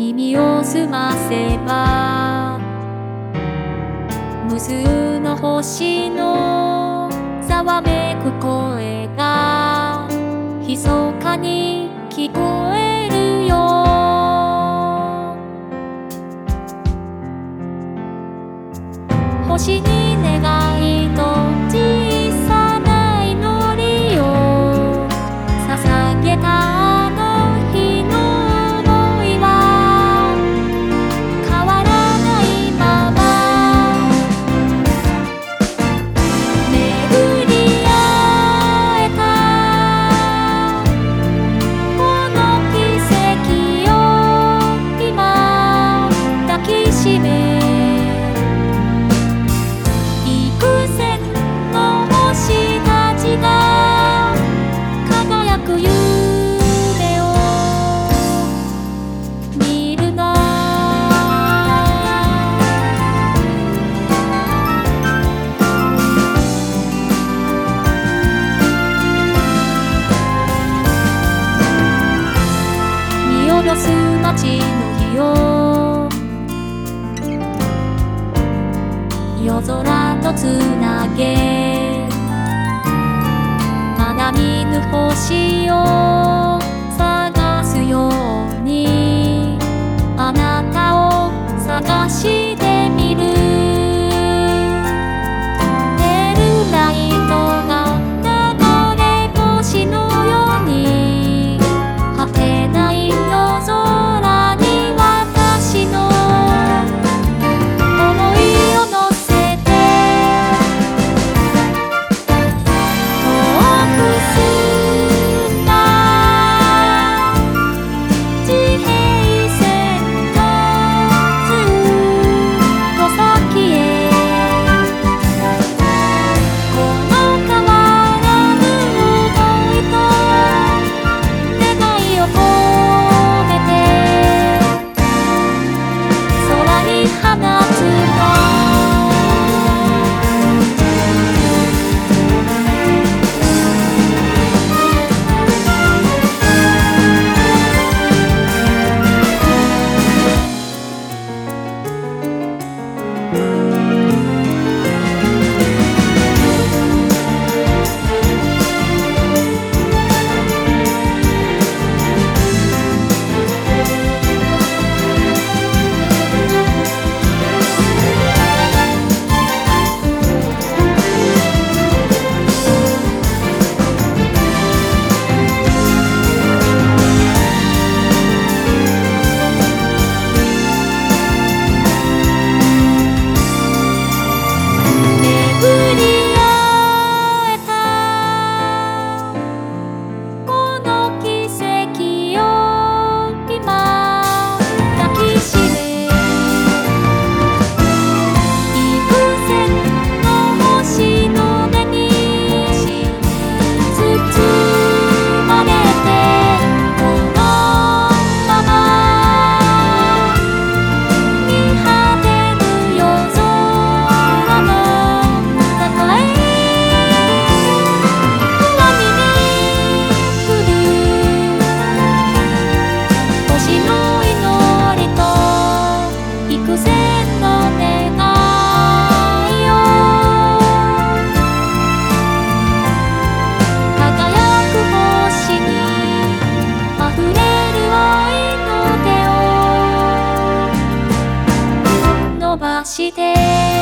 耳を澄ませば無数の星のざわめく声が密かに聞こえるよ。星に願うたちの日を夜空とつなげまだ見ぬ星をして